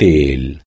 del